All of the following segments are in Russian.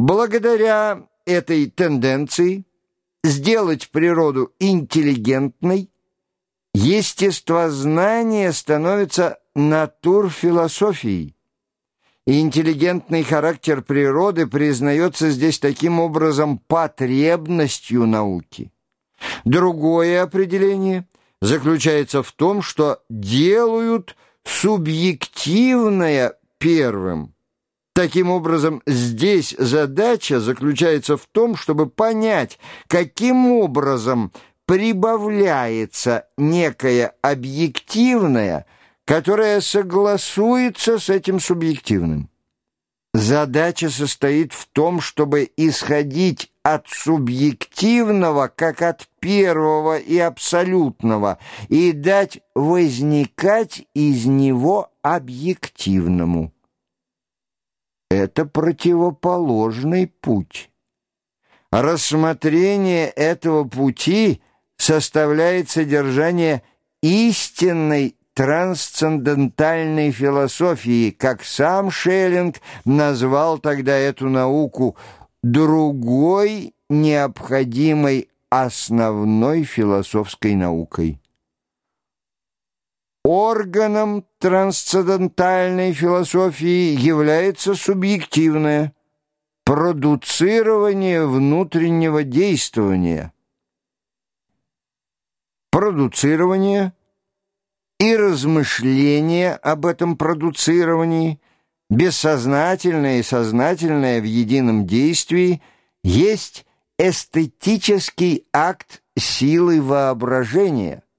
Благодаря этой тенденции сделать природу интеллигентной, естествознание становится натурфилософией. И интеллигентный характер природы признается здесь таким образом потребностью науки. Другое определение заключается в том, что делают субъективное первым. Таким образом, здесь задача заключается в том, чтобы понять, каким образом прибавляется некое объективное, которое согласуется с этим субъективным. Задача состоит в том, чтобы исходить от субъективного, как от первого и абсолютного, и дать возникать из него объективному. Это противоположный путь. Рассмотрение этого пути составляет содержание истинной трансцендентальной философии, как сам Шеллинг назвал тогда эту науку другой необходимой основной философской наукой. Органом трансцендентальной философии является субъективное продуцирование внутреннего действования. Продуцирование и размышление об этом продуцировании, бессознательное и сознательное в едином действии, есть эстетический акт силы воображения –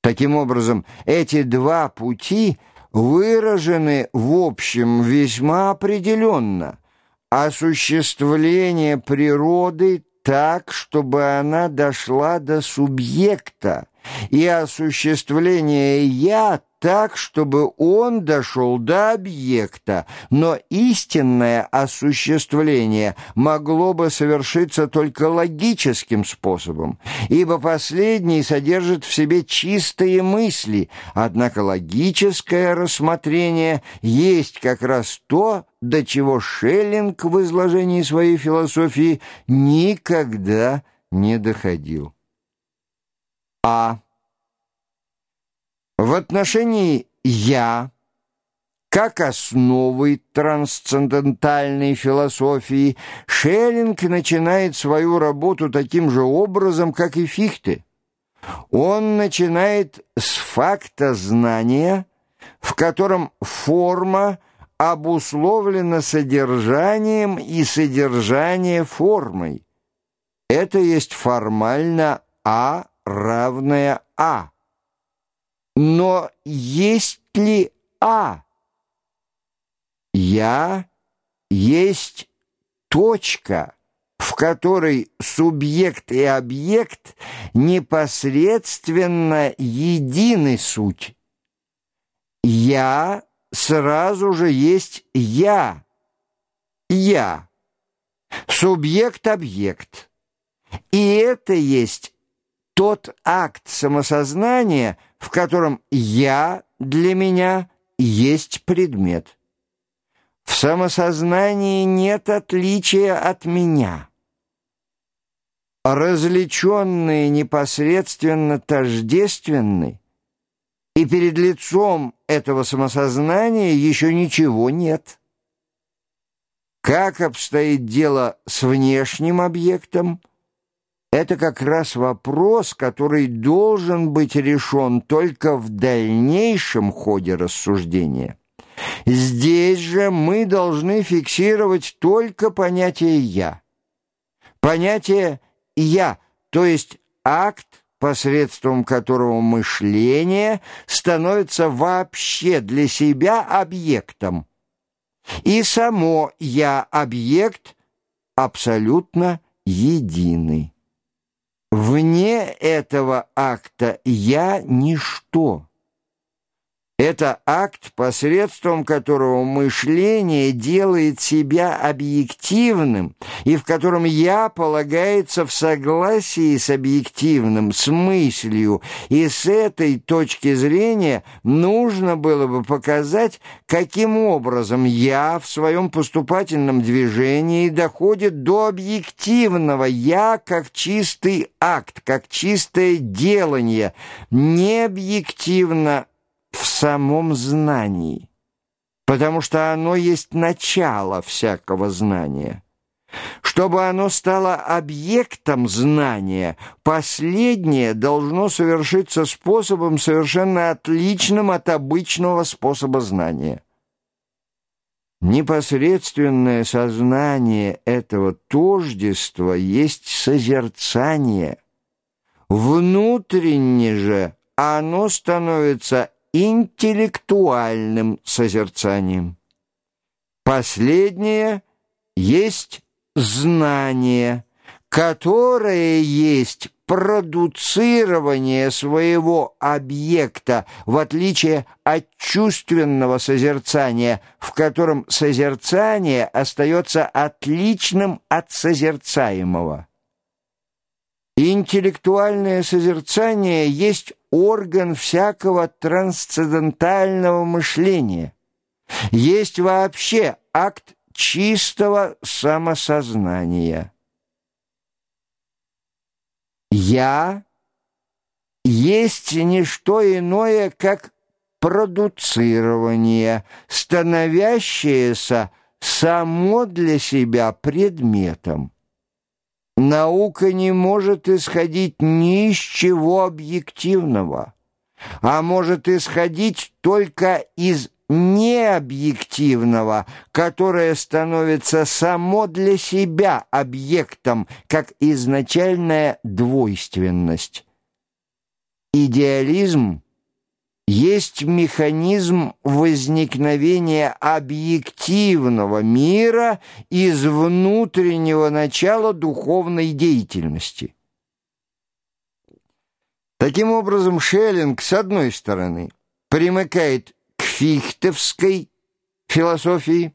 Таким образом, эти два пути выражены в общем весьма определенно. Осуществление природы так, чтобы она дошла до субъекта, и осуществление «я» так, чтобы он дошел до объекта, но истинное осуществление могло бы совершиться только логическим способом, ибо последний содержит в себе чистые мысли, однако логическое рассмотрение есть как раз то, до чего Шеллинг в изложении своей философии никогда не доходил. А. В отношении «я» как основы трансцендентальной философии Шеллинг начинает свою работу таким же образом, как и Фихте. Он начинает с факта знания, в котором форма обусловлена содержанием и содержание формой. Это есть формально А равное А. Но есть ли А? Я есть точка, в которой субъект и объект непосредственно едины суть. Я сразу же есть я. Я. Субъект-объект. И это есть тот акт самосознания, в котором «я» для меня есть предмет. В самосознании нет отличия от меня. Различенные непосредственно тождественны, и перед лицом этого самосознания еще ничего нет. Как обстоит дело с внешним объектом – это как раз вопрос, который должен быть решен только в дальнейшем ходе рассуждения. Здесь же мы должны фиксировать только понятие «я». Понятие «я», то есть акт, посредством которого мышление становится вообще для себя объектом. И само «я»-объект абсолютно единый. Вне этого акта «я» — ничто. Это акт, посредством которого мышление делает себя объективным и в котором «я» полагается в согласии с объективным, с мыслью, и с этой точки зрения нужно было бы показать, каким образом «я» в своем поступательном движении доходит до объективного. «я» как чистый акт, как чистое делание, не объективно в самом знании, потому что оно есть начало всякого знания. Чтобы оно стало объектом знания, последнее должно совершиться способом, совершенно отличным от обычного способа знания. Непосредственное сознание этого тождества есть созерцание. Внутренне же оно становится интеллектуальным созерцанием. Последнее есть знание, которое есть продуцирование своего объекта, в отличие от чувственного созерцания, в котором созерцание остается отличным от созерцаемого. Интеллектуальное созерцание есть орган всякого трансцендентального мышления. Есть вообще акт чистого самосознания. «Я» есть не что иное, как продуцирование, становящееся само для себя предметом. Наука не может исходить ни из чего объективного, а может исходить только из необъективного, которое становится само для себя объектом, как изначальная двойственность. Идеализм есть механизм возникновения объективного мира из внутреннего начала духовной деятельности. Таким образом, Шеллинг, с одной стороны, примыкает к фихтовской философии,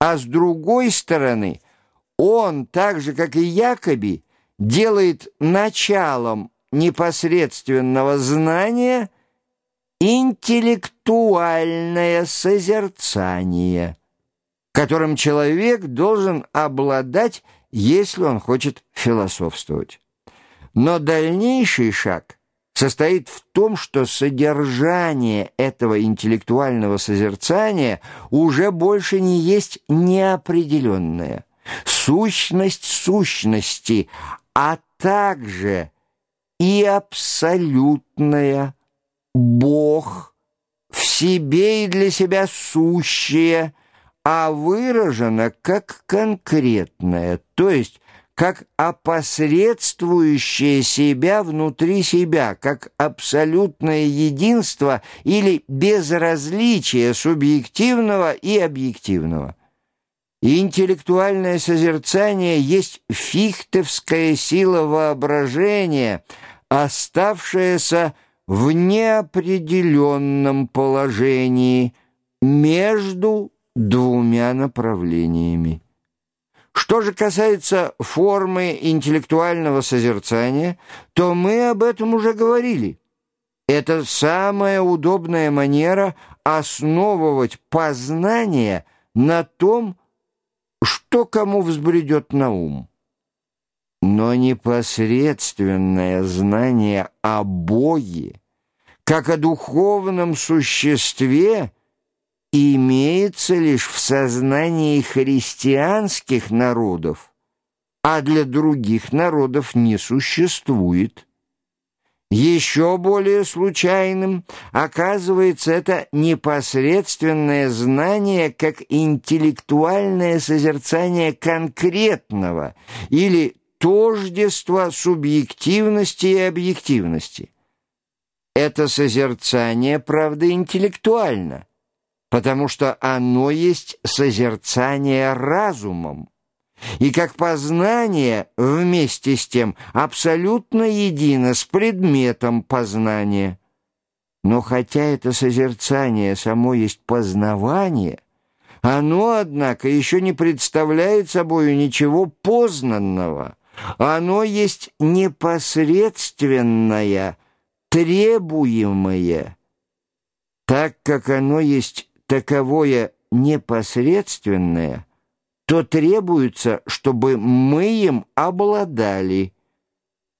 а с другой стороны, он, так же, как и Якоби, делает началом непосредственного знания – интеллектуальное созерцание, которым человек должен обладать, если он хочет философствовать. Но дальнейший шаг состоит в том, что содержание этого интеллектуального созерцания уже больше не есть неопределенное, сущность сущности, а также и абсолютная Бог в себе и для себя сущее, а выражено как конкретное, то есть как опосредствующее себя внутри себя, как абсолютное единство или безразличие субъективного и объективного. Интеллектуальное созерцание есть фихтовская сила воображения, оставшаяся в неопределенном положении между двумя направлениями. Что же касается формы интеллектуального созерцания, то мы об этом уже говорили. Это самая удобная манера основывать познание на том, что кому взбредет на ум но непосредственное знание о Боге, как о духовном существе, имеется лишь в сознании христианских народов, а для других народов не существует. Еще более случайным оказывается это непосредственное знание как интеллектуальное созерцание конкретного или тождество субъективности и объективности. Это созерцание, правда, интеллектуально, потому что оно есть созерцание разумом, и как познание вместе с тем абсолютно едино с предметом познания. Но хотя это созерцание само есть познавание, оно, однако, еще не представляет собою ничего познанного. Оно есть непосредственное, требуемое. Так как оно есть таковое непосредственное, то требуется, чтобы мы им обладали.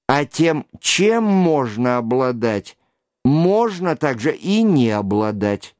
А тем, чем можно обладать, можно также и не обладать.